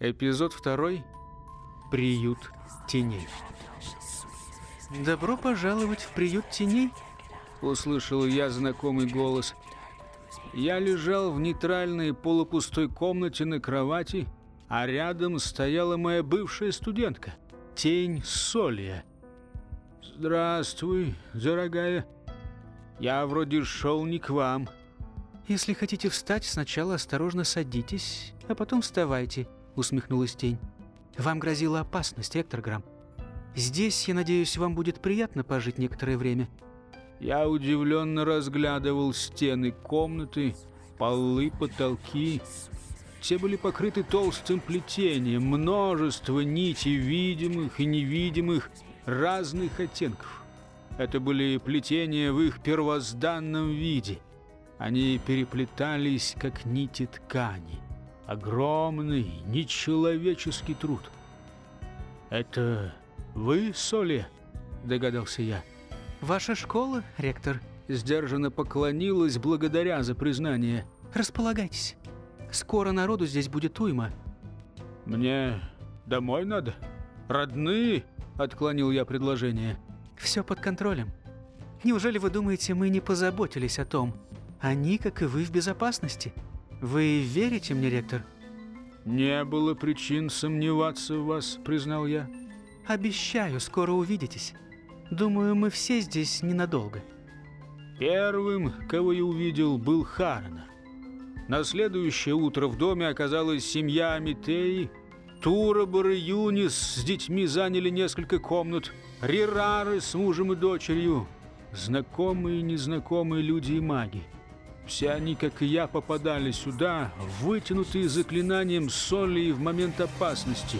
Эпизод второй. Приют теней. «Добро пожаловать в приют теней», — услышал я знакомый голос. Я лежал в нейтральной полупустой комнате на кровати, а рядом стояла моя бывшая студентка, тень Солия. «Здравствуй, дорогая. Я вроде шел не к вам». «Если хотите встать, сначала осторожно садитесь, а потом вставайте», усмехнулась тень. «Вам грозила опасность, Эктор Грамм. Здесь, я надеюсь, вам будет приятно пожить некоторое время». Я удивленно разглядывал стены комнаты, полы, потолки. Все были покрыты толстым плетением, множество нитей видимых и невидимых, разных оттенков. Это были плетения в их первозданном виде. Они переплетались, как нити ткани. Огромный, нечеловеческий труд. «Это вы, Соли?» – догадался я. «Ваша школа, ректор?» – сдержанно поклонилась благодаря за признание. «Располагайтесь. Скоро народу здесь будет уйма». «Мне домой надо? Родные?» – отклонил я предложение. «Все под контролем. Неужели вы думаете, мы не позаботились о том? Они, как и вы, в безопасности». «Вы верите мне, ректор?» «Не было причин сомневаться в вас», — признал я. «Обещаю, скоро увидитесь. Думаю, мы все здесь ненадолго». Первым, кого я увидел, был Харнер. На следующее утро в доме оказалась семья Амитеи. Турабор и Юнис с детьми заняли несколько комнат. Рирары с мужем и дочерью. Знакомые и незнакомые люди и маги. Все они, как и я, попадали сюда, вытянутые заклинанием соли в момент опасности.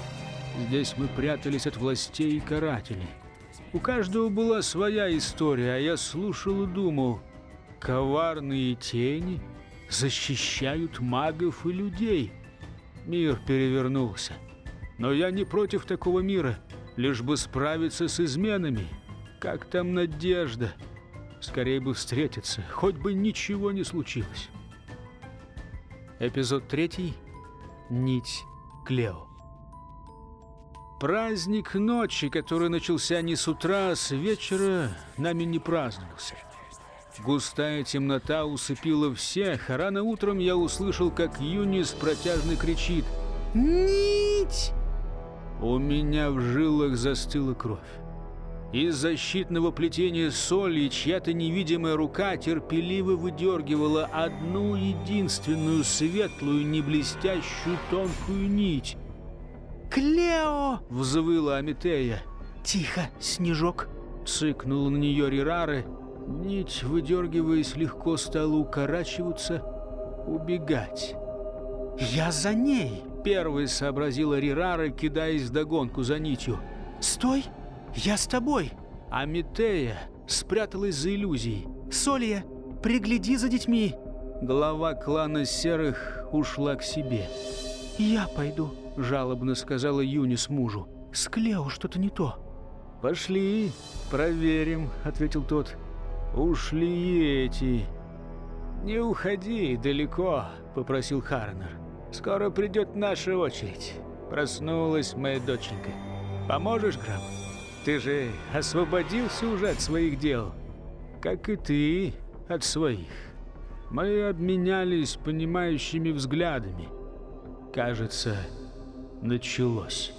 Здесь мы прятались от властей и карателей. У каждого была своя история, а я слушал и думал, коварные тени защищают магов и людей. Мир перевернулся. Но я не против такого мира, лишь бы справиться с изменами. Как там надежда?» Скорее бы встретиться, хоть бы ничего не случилось. Эпизод третий. Нить Клео. Праздник ночи, который начался не с утра, а с вечера, нами не праздновался. Густая темнота усыпила всех, а рано утром я услышал, как Юнис протяжно кричит «Нить!». У меня в жилах застыла кровь. Из защитного плетения соли чья-то невидимая рука терпеливо выдергивала одну единственную светлую, неблестящую тонкую нить. «Клео!» — взвыла Амитея. «Тихо, Снежок!» — цыкнула на нее Рирары. Нить, выдергиваясь, легко стала укорачиваться, убегать. «Я за ней!» — первой сообразила Рирара, кидаясь догонку за нитью. «Стой!» «Я с тобой!» А Митея спряталась за иллюзией. «Солья, пригляди за детьми!» Глава клана Серых ушла к себе. «Я пойду», — жалобно сказала Юнис мужу. «С Клео что-то не то». «Пошли, проверим», — ответил тот. «Ушли эти». «Не уходи далеко», — попросил Харнер. «Скоро придет наша очередь. Проснулась моя доченька. Поможешь, Грамм?» Ты же освободился уже от своих дел, как и ты от своих. Мы обменялись понимающими взглядами. Кажется, началось».